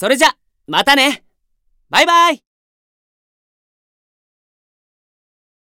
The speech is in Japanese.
それじゃまたね。バイバイ。